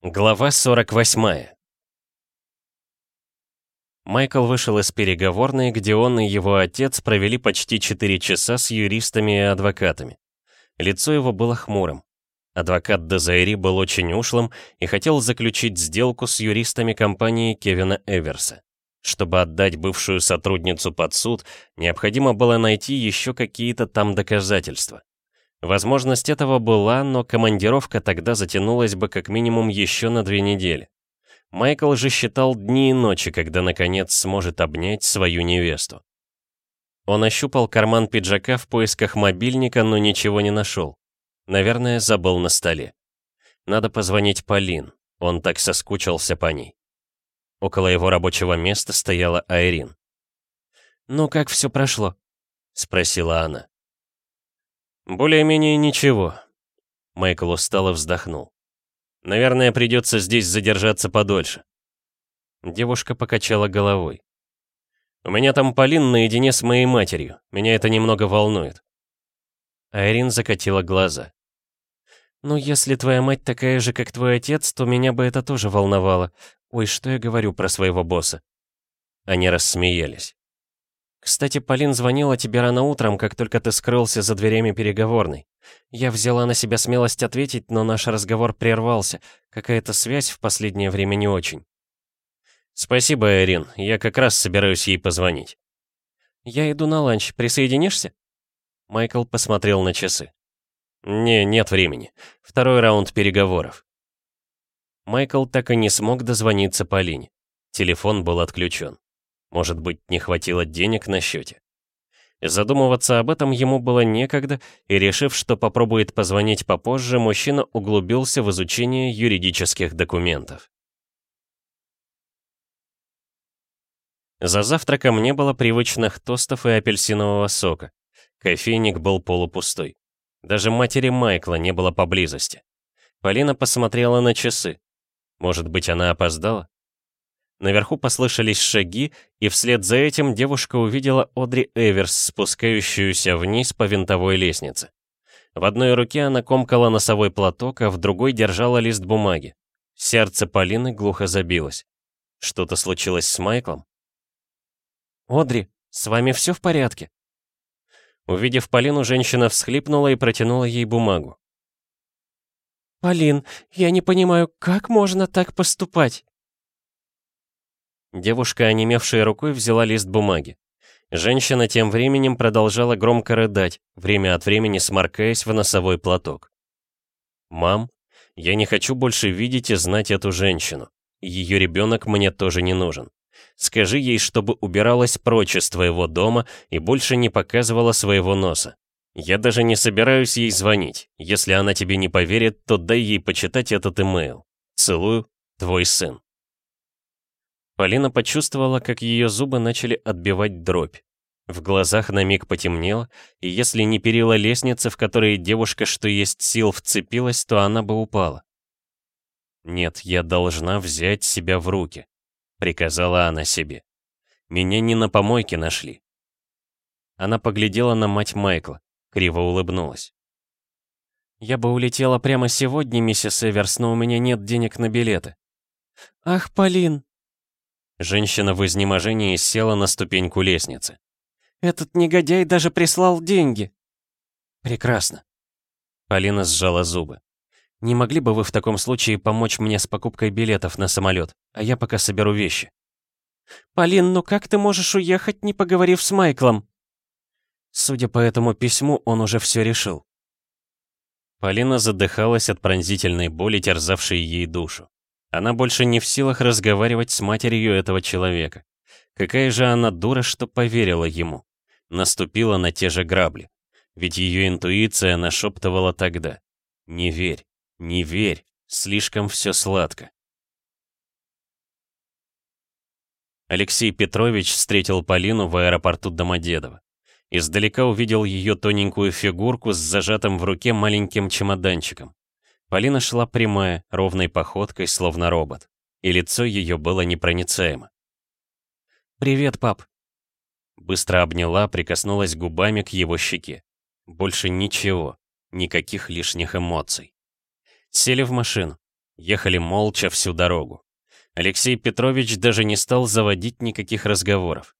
Глава 48 Майкл вышел из переговорной, где он и его отец провели почти 4 часа с юристами и адвокатами. Лицо его было хмурым. Адвокат Дезайри был очень ушлым и хотел заключить сделку с юристами компании Кевина Эверса. Чтобы отдать бывшую сотрудницу под суд, необходимо было найти еще какие-то там доказательства. Возможность этого была, но командировка тогда затянулась бы как минимум еще на две недели. Майкл же считал дни и ночи, когда наконец сможет обнять свою невесту. Он ощупал карман пиджака в поисках мобильника, но ничего не нашел. Наверное, забыл на столе. Надо позвонить Полин, он так соскучился по ней. Около его рабочего места стояла Айрин. «Ну, как все прошло?» — спросила она. «Более-менее ничего». Майкл устало вздохнул. «Наверное, придется здесь задержаться подольше». Девушка покачала головой. «У меня там Полин наедине с моей матерью. Меня это немного волнует». Айрин закатила глаза. «Ну, если твоя мать такая же, как твой отец, то меня бы это тоже волновало. Ой, что я говорю про своего босса?» Они рассмеялись. Кстати, Полин звонила тебе рано утром, как только ты скрылся за дверями переговорной. Я взяла на себя смелость ответить, но наш разговор прервался. Какая-то связь в последнее время не очень. Спасибо, Эрин. Я как раз собираюсь ей позвонить. Я иду на ланч. Присоединишься? Майкл посмотрел на часы. Не, нет времени. Второй раунд переговоров. Майкл так и не смог дозвониться Полине. Телефон был отключен. Может быть, не хватило денег на счете? Задумываться об этом ему было некогда, и решив, что попробует позвонить попозже, мужчина углубился в изучение юридических документов. За завтраком не было привычных тостов и апельсинового сока. Кофейник был полупустой. Даже матери Майкла не было поблизости. Полина посмотрела на часы. Может быть, она опоздала? Наверху послышались шаги, и вслед за этим девушка увидела Одри Эверс, спускающуюся вниз по винтовой лестнице. В одной руке она комкала носовой платок, а в другой держала лист бумаги. Сердце Полины глухо забилось. Что-то случилось с Майклом? «Одри, с вами все в порядке?» Увидев Полину, женщина всхлипнула и протянула ей бумагу. «Полин, я не понимаю, как можно так поступать?» Девушка, онемевшая рукой, взяла лист бумаги. Женщина тем временем продолжала громко рыдать, время от времени сморкаясь в носовой платок. «Мам, я не хочу больше видеть и знать эту женщину. Ее ребенок мне тоже не нужен. Скажи ей, чтобы убиралась прочь из твоего дома и больше не показывала своего носа. Я даже не собираюсь ей звонить. Если она тебе не поверит, то дай ей почитать этот имейл. Целую, твой сын. Полина почувствовала, как ее зубы начали отбивать дробь. В глазах на миг потемнело, и если не перила лестницы, в которой девушка, что есть сил, вцепилась, то она бы упала. «Нет, я должна взять себя в руки», — приказала она себе. «Меня не на помойке нашли». Она поглядела на мать Майкла, криво улыбнулась. «Я бы улетела прямо сегодня, миссис Эверс, но у меня нет денег на билеты». «Ах, Полин!» Женщина в изнеможении села на ступеньку лестницы. «Этот негодяй даже прислал деньги!» «Прекрасно!» Полина сжала зубы. «Не могли бы вы в таком случае помочь мне с покупкой билетов на самолет, а я пока соберу вещи?» «Полин, ну как ты можешь уехать, не поговорив с Майклом?» Судя по этому письму, он уже все решил. Полина задыхалась от пронзительной боли, терзавшей ей душу. Она больше не в силах разговаривать с матерью этого человека. Какая же она дура, что поверила ему. Наступила на те же грабли. Ведь ее интуиция нашептывала тогда. «Не верь, не верь, слишком все сладко». Алексей Петрович встретил Полину в аэропорту Домодедово. Издалека увидел ее тоненькую фигурку с зажатым в руке маленьким чемоданчиком. Полина шла прямая, ровной походкой, словно робот, и лицо ее было непроницаемо. «Привет, пап!» Быстро обняла, прикоснулась губами к его щеке. Больше ничего, никаких лишних эмоций. Сели в машину. Ехали молча всю дорогу. Алексей Петрович даже не стал заводить никаких разговоров.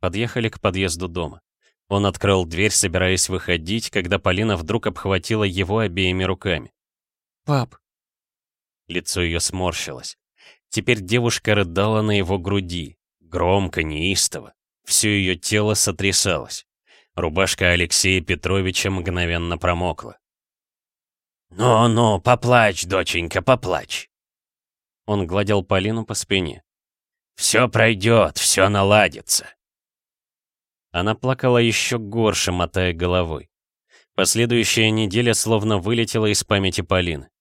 Подъехали к подъезду дома. Он открыл дверь, собираясь выходить, когда Полина вдруг обхватила его обеими руками. «Пап!» Лицо ее сморщилось. Теперь девушка рыдала на его груди, громко, неистово. Все ее тело сотрясалось. Рубашка Алексея Петровича мгновенно промокла. «Ну-ну, поплачь, доченька, поплачь!» Он гладил Полину по спине. «Все пройдет, все наладится!» Она плакала еще горше, мотая головой. Последующая неделя словно вылетела из памяти Полины.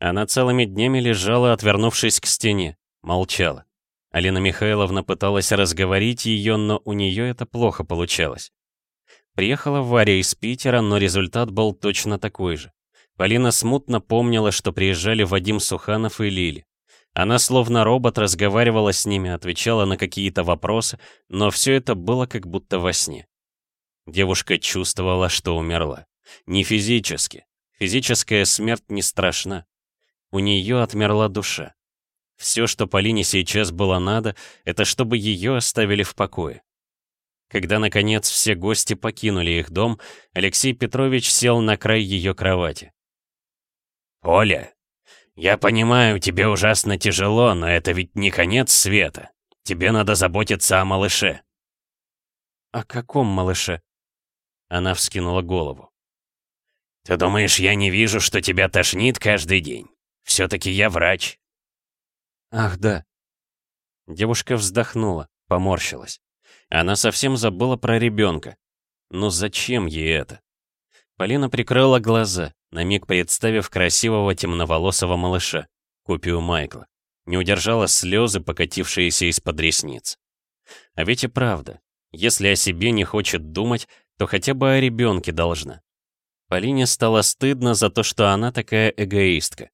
Она целыми днями лежала, отвернувшись к стене, молчала. Алина Михайловна пыталась разговорить ее, но у нее это плохо получалось. Приехала Варя из Питера, но результат был точно такой же. Полина смутно помнила, что приезжали Вадим Суханов и Лили. Она словно робот разговаривала с ними, отвечала на какие-то вопросы, но все это было как будто во сне. Девушка чувствовала, что умерла. Не физически. Физическая смерть не страшна. У нее отмерла душа. Все, что Полине сейчас было надо, это чтобы ее оставили в покое. Когда, наконец, все гости покинули их дом, Алексей Петрович сел на край ее кровати. «Оля, «Я понимаю, тебе ужасно тяжело, но это ведь не конец света. Тебе надо заботиться о малыше». «О каком малыше?» Она вскинула голову. «Ты думаешь, я не вижу, что тебя тошнит каждый день? Все-таки я врач». «Ах, да». Девушка вздохнула, поморщилась. Она совсем забыла про ребенка. Но зачем ей это? Полина прикрыла глаза на миг представив красивого темноволосого малыша, копию Майкла. Не удержала слезы, покатившиеся из-под ресниц. А ведь и правда, если о себе не хочет думать, то хотя бы о ребенке должна. Полине стало стыдно за то, что она такая эгоистка.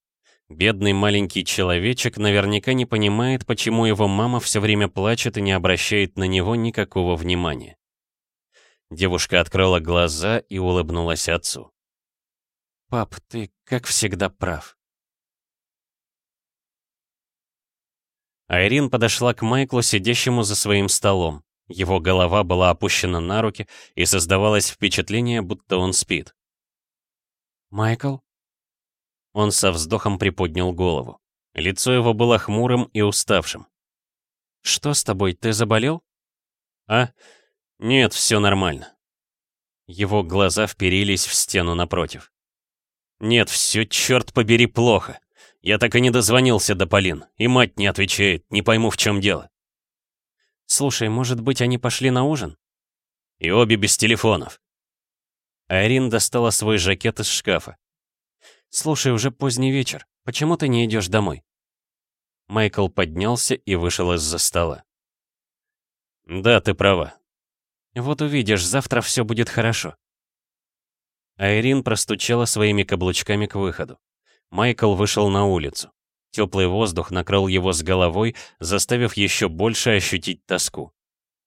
Бедный маленький человечек наверняка не понимает, почему его мама все время плачет и не обращает на него никакого внимания. Девушка открыла глаза и улыбнулась отцу. Пап, ты, как всегда, прав. Айрин подошла к Майклу, сидящему за своим столом. Его голова была опущена на руки, и создавалось впечатление, будто он спит. «Майкл?» Он со вздохом приподнял голову. Лицо его было хмурым и уставшим. «Что с тобой, ты заболел?» «А? Нет, все нормально». Его глаза вперились в стену напротив. Нет, все, черт побери, плохо. Я так и не дозвонился до Полин, и мать не отвечает, не пойму, в чем дело. Слушай, может быть, они пошли на ужин? И обе без телефонов. Айрин достала свой жакет из шкафа. «Слушай, уже поздний вечер. Почему ты не идешь домой?» Майкл поднялся и вышел из-за стола. «Да, ты права». «Вот увидишь, завтра все будет хорошо». Айрин простучала своими каблучками к выходу. Майкл вышел на улицу. Теплый воздух накрыл его с головой, заставив еще больше ощутить тоску.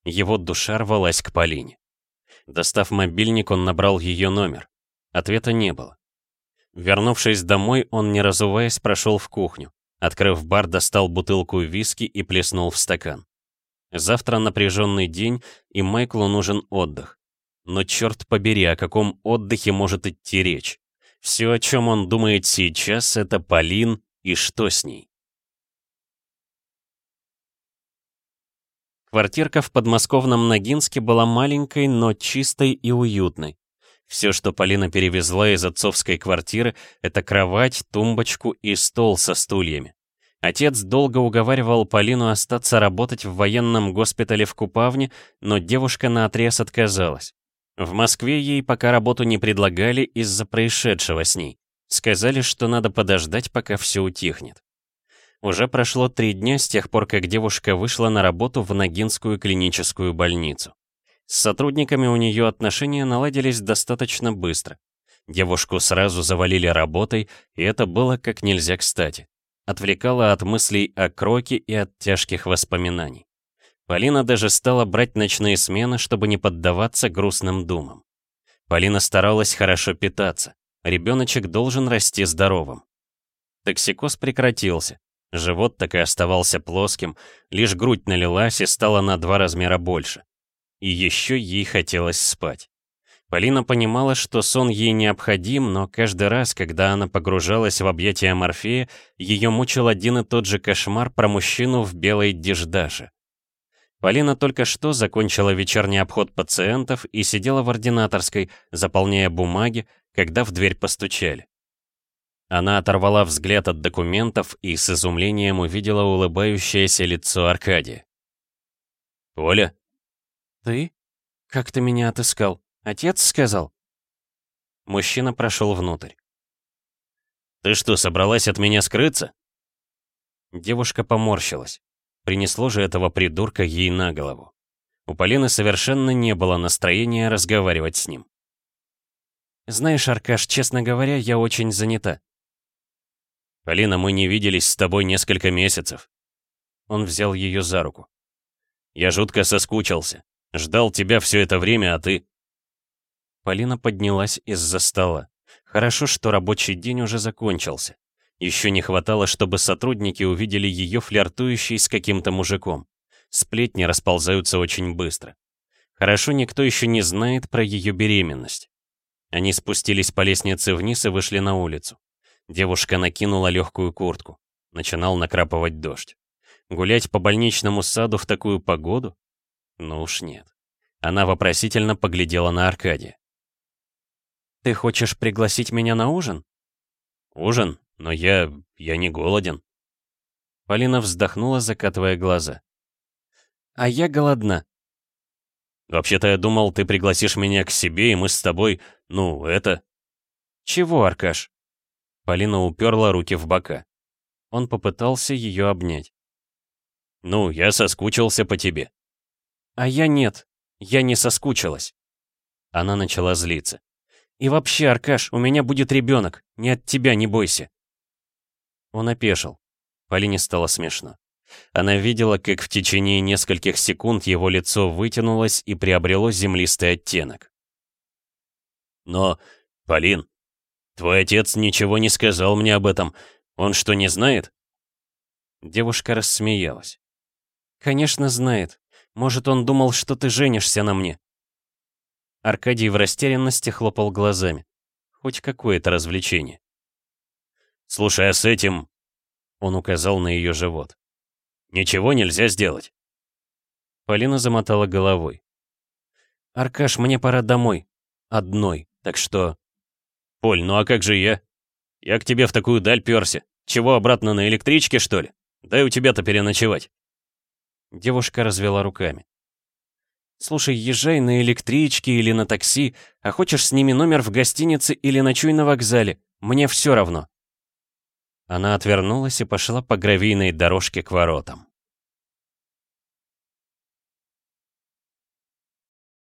Его душа рвалась к Полине. Достав мобильник, он набрал ее номер. Ответа не было. Вернувшись домой, он, не разуваясь, прошел в кухню. Открыв бар, достал бутылку виски и плеснул в стакан. Завтра напряженный день, и Майклу нужен отдых. Но черт побери, о каком отдыхе может идти речь? Все, о чем он думает сейчас, это Полин и что с ней. Квартирка в подмосковном Ногинске была маленькой, но чистой и уютной. Все, что Полина перевезла из отцовской квартиры, это кровать, тумбочку и стол со стульями. Отец долго уговаривал Полину остаться работать в военном госпитале в Купавне, но девушка наотрез отказалась. В Москве ей пока работу не предлагали из-за происшедшего с ней. Сказали, что надо подождать, пока все утихнет. Уже прошло три дня с тех пор, как девушка вышла на работу в Ногинскую клиническую больницу. С сотрудниками у нее отношения наладились достаточно быстро. Девушку сразу завалили работой, и это было как нельзя кстати. Отвлекало от мыслей о кроке и от тяжких воспоминаний. Полина даже стала брать ночные смены, чтобы не поддаваться грустным думам. Полина старалась хорошо питаться. Ребеночек должен расти здоровым. Токсикоз прекратился. Живот так и оставался плоским, лишь грудь налилась и стала на два размера больше. И еще ей хотелось спать. Полина понимала, что сон ей необходим, но каждый раз, когда она погружалась в объятия Морфея, ее мучил один и тот же кошмар про мужчину в белой деждаше. Полина только что закончила вечерний обход пациентов и сидела в ординаторской, заполняя бумаги, когда в дверь постучали. Она оторвала взгляд от документов и с изумлением увидела улыбающееся лицо Аркадия. «Оля?» «Ты? Как ты меня отыскал? Отец сказал?» Мужчина прошел внутрь. «Ты что, собралась от меня скрыться?» Девушка поморщилась. Принесло же этого придурка ей на голову. У Полины совершенно не было настроения разговаривать с ним. «Знаешь, Аркаш, честно говоря, я очень занята. «Полина, мы не виделись с тобой несколько месяцев». Он взял ее за руку. «Я жутко соскучился. Ждал тебя все это время, а ты...» Полина поднялась из-за стола. Хорошо, что рабочий день уже закончился. Еще не хватало, чтобы сотрудники увидели ее флиртующей с каким-то мужиком. Сплетни расползаются очень быстро. Хорошо, никто еще не знает про ее беременность. Они спустились по лестнице вниз и вышли на улицу. Девушка накинула легкую куртку. Начинал накрапывать дождь. Гулять по больничному саду в такую погоду? Ну уж нет. Она вопросительно поглядела на Аркадия. «Ты хочешь пригласить меня на ужин?» «Ужин? Но я... я не голоден». Полина вздохнула, закатывая глаза. «А я голодна». «Вообще-то я думал, ты пригласишь меня к себе, и мы с тобой... ну, это...» «Чего, Аркаш?» Полина уперла руки в бока. Он попытался ее обнять. «Ну, я соскучился по тебе». «А я нет. Я не соскучилась». Она начала злиться. «И вообще, Аркаш, у меня будет ребенок. Не от тебя, не бойся». Он опешил. Полине стало смешно. Она видела, как в течение нескольких секунд его лицо вытянулось и приобрело землистый оттенок. «Но, Полин, «Твой отец ничего не сказал мне об этом. Он что, не знает?» Девушка рассмеялась. «Конечно знает. Может, он думал, что ты женишься на мне?» Аркадий в растерянности хлопал глазами. Хоть какое-то развлечение. «Слушай, а с этим...» Он указал на ее живот. «Ничего нельзя сделать». Полина замотала головой. «Аркаш, мне пора домой. Одной. Так что «Поль, ну а как же я? Я к тебе в такую даль перся. Чего, обратно на электричке, что ли? Дай у тебя-то переночевать». Девушка развела руками. «Слушай, езжай на электричке или на такси, а хочешь сними номер в гостинице или ночуй на вокзале. Мне все равно». Она отвернулась и пошла по гравийной дорожке к воротам.